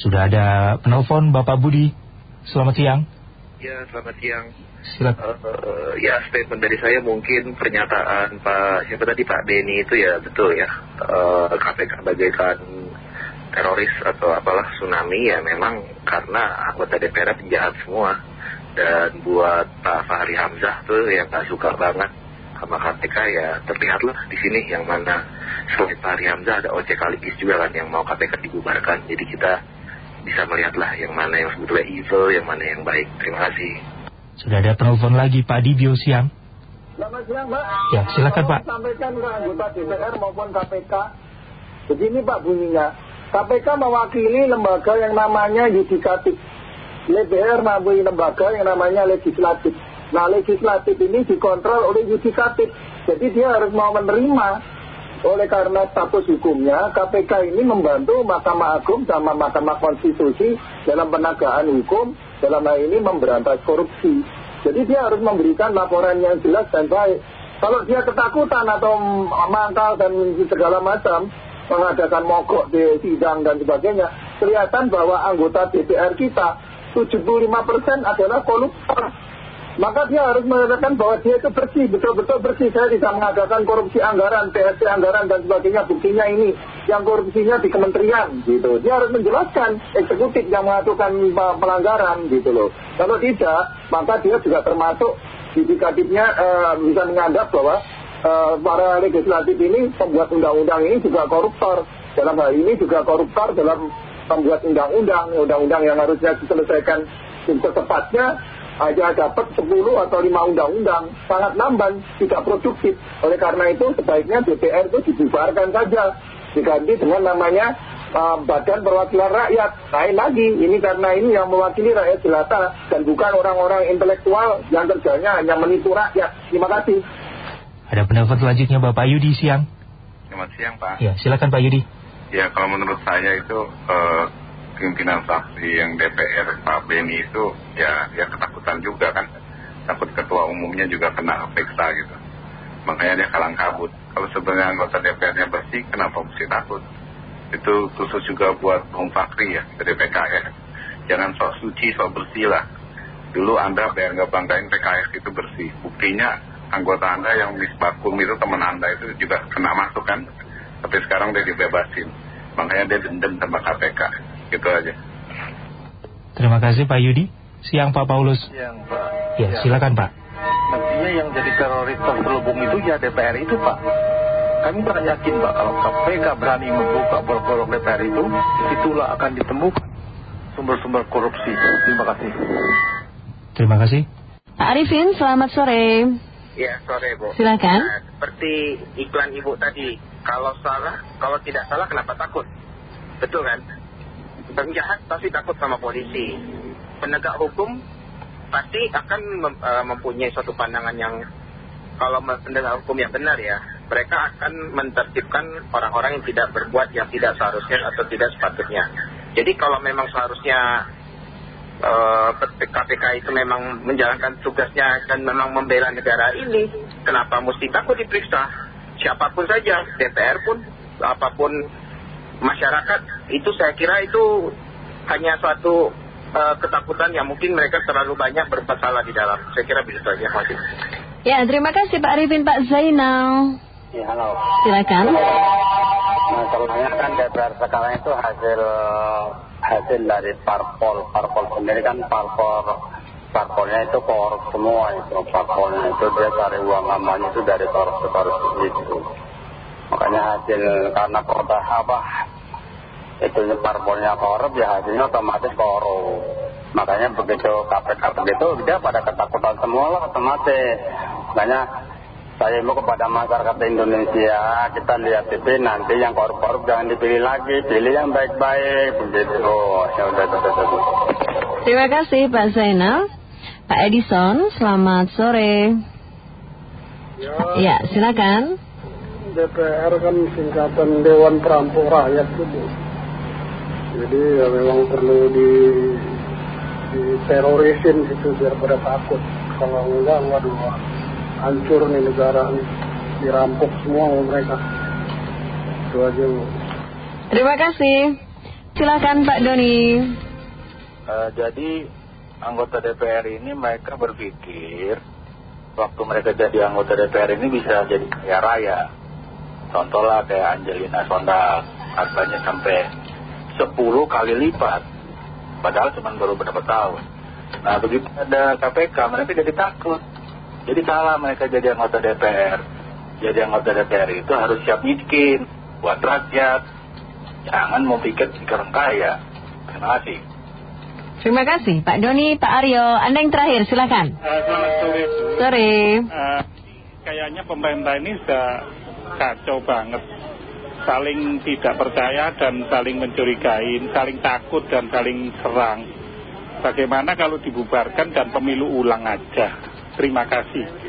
Sudah ada penelpon Bapak Budi. Selamat siang. Ya, selamat siang. Silakan. Uh, ya, statement dari saya mungkin pernyataan Pak siapa tadi Pak Denny itu ya betul ya. Uh, KPK bagaikan teroris atau apalah tsunami ya memang karena anggota DPR penjahat semua. Dan buat Pak Fahri Hamzah tuh yang gak suka banget sama KPK ya terlihatlah di sini yang mana selain Pak Fahri Hamzah ada OC Kaligis juga kan yang mau KPK dibubarkan. Jadi kita bisa melihatlah yang mana yang sebetulnya evil, yang mana yang baik. Terima kasih. Sudah ada penelpon lagi Pak Dibio siang. Selamat siang Pak. Ya, silakan Pak. Sampaikan ke anggota DPR maupun KPK. Begini Pak bunyinya. KPK mewakili lembaga yang namanya yudikatif. DPR mewakili lembaga yang namanya legislatif. Nah legislatif ini dikontrol oleh yudikatif. Jadi dia harus mau menerima oleh karena status hukumnya, KPK ini membantu Mahkamah Agung sama Mahkamah Konstitusi dalam penegakan hukum, dalam hal ini memberantas korupsi. Jadi dia harus memberikan laporan yang jelas dan baik. Kalau dia ketakutan atau mangkal dan segala macam, mengadakan mogok di sidang dan sebagainya, kelihatan bahwa anggota DPR kita 75% adalah koruptor maka dia harus mengatakan bahwa dia itu bersih, betul-betul bersih. Saya tidak mengadakan korupsi anggaran, PSC anggaran dan sebagainya. Buktinya ini, yang korupsinya di kementerian gitu. Dia harus menjelaskan eksekutif yang melakukan pelanggaran gitu loh. Kalau tidak, maka dia juga termasuk yudikatifnya uh, bisa menganggap bahwa uh, para legislatif ini, pembuat undang-undang ini juga koruptor. Dalam hal ini juga koruptor dalam membuat undang-undang, undang-undang yang harusnya diselesaikan secepatnya hanya dapat 10 atau 5 undang-undang sangat lamban, tidak produktif. Oleh karena itu sebaiknya DPR itu dibubarkan saja, diganti dengan namanya uh, Badan Perwakilan Rakyat. Lain lagi, ini karena ini yang mewakili rakyat jelata dan bukan orang-orang intelektual yang kerjanya hanya menipu rakyat. Terima kasih. Ada pendapat selanjutnya Bapak Yudi siang. Selamat siang Pak. Ya, silakan Pak Yudi. Ya, kalau menurut saya itu uh, pimpinan fraksi yang DPR Pak Beni itu ya ya ketakutan juga kan. Takut ketua umumnya juga kena periksa gitu. Makanya dia kalang kabut. Kalau sebenarnya anggota DPR-nya bersih kenapa mesti takut? Itu khusus juga buat Bung Fakri ya dari PKS jangan sok suci sok bersih lah. Dulu anda biar nggak banggain PKS itu bersih. Buktinya anggota anda yang misbakum itu teman anda itu juga kena masuk kan. Tapi sekarang dia dibebasin. Makanya dia dendam sama KPK Gitu aja. Terima kasih Pak Yudi. Siang Pak Paulus. Siang Pak. Ya, silakan Pak. Nantinya yang jadi teroris terselubung itu ya DPR itu Pak. Kami pernah yakin Pak kalau KPK berani membuka borok-borok DPR itu, di situlah akan ditemukan sumber-sumber korupsi. Terima kasih. Terima kasih. Pak Arifin, selamat sore. Ya, sore Bu. Silakan. Nah, seperti iklan Ibu tadi, kalau salah, kalau tidak salah kenapa takut? Betul kan? Penjahat pasti takut sama polisi. Penegak hukum pasti akan mem, uh, mempunyai suatu pandangan yang kalau penegak hukum yang benar ya, mereka akan mentertibkan orang-orang yang tidak berbuat yang tidak seharusnya atau tidak sepatutnya. Jadi kalau memang seharusnya uh, KPK itu memang menjalankan tugasnya dan memang membela negara ini, kenapa mesti takut diperiksa? Siapa pun saja, DPR pun, apa pun masyarakat itu saya kira itu hanya suatu uh, ketakutan yang mungkin mereka terlalu banyak berbuat salah di dalam. Saya kira begitu saja. Ya, terima kasih Pak Arifin, Pak Zainal. Ya, halo. Silakan. Masalahnya kan DPR sekarang itu hasil hasil dari parpol. Parpol sendiri kan parpol parpolnya itu korup semua itu parpolnya itu dia cari uang amannya itu dari korupsi-korupsi itu makanya hasil karena produk apa itu parpolnya korup ya hasilnya otomatis korup. Makanya begitu KPK begitu dia pada ketakutan semua lah otomatis. Makanya saya mau kepada masyarakat Indonesia kita lihat TV nanti yang korup-korup jangan dipilih lagi pilih yang baik-baik begitu. Ya udah tuh terima kasih Pak Zainal. Pak Edison selamat sore. Ya, ya silakan. DPR kan singkatan Dewan Perampok Rakyat itu jadi ya memang perlu di diterorisin gitu biar pada takut. Kalau enggak waduh hancur nih negara nih. Dirampok semua mereka. Itu aja Bu. Terima kasih. Silakan Pak Doni. Uh, jadi anggota DPR ini mereka berpikir waktu mereka jadi anggota DPR ini bisa jadi kaya raya. Contohlah kayak Angelina Sonda harganya sampai 10 kali lipat. Padahal cuma baru beberapa tahun. Nah begitu ada KPK mereka jadi takut. Jadi salah mereka jadi anggota DPR. Jadi anggota DPR itu harus siap miskin buat rakyat. Jangan mau pikir pikir kaya. Terima kasih. Terima kasih Pak Doni, Pak Aryo. Anda yang terakhir, silakan. Uh, selamat sore. Sore. Uh, kayaknya pemerintah ini sudah kacau banget. Saling tidak percaya dan saling mencurigai, saling takut dan saling serang. Bagaimana kalau dibubarkan dan pemilu ulang aja? Terima kasih.